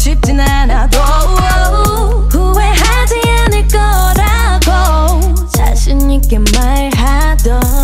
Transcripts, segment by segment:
싶진 않아도 후회하지 않을 거라고 자신있게 말하던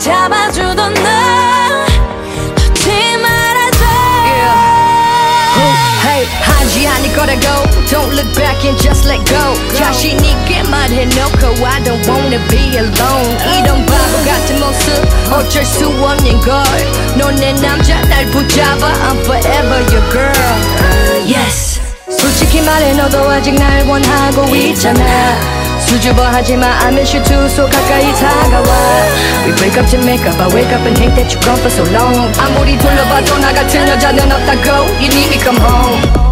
잡아주던 나 놓지 말아줘. Hey, 하지 않을 거라고. Don't look back and just let go, go. 자신 있게 말해놓고 I don't wanna be alone. 이런 바보 같은 모습 어쩔 수 없는 걸. 걸넌내 남자 날 붙잡아. I'm forever your girl. Yes. 솔직히 말해 너도 아직 날 원하고 있잖아. 수줍어하지마 I miss you too so 가까이 다가와 We break up to make up I wake up and think that you're gone for so long 아무리 돌려봐도 나 같은 여자는 없다고 You need me come home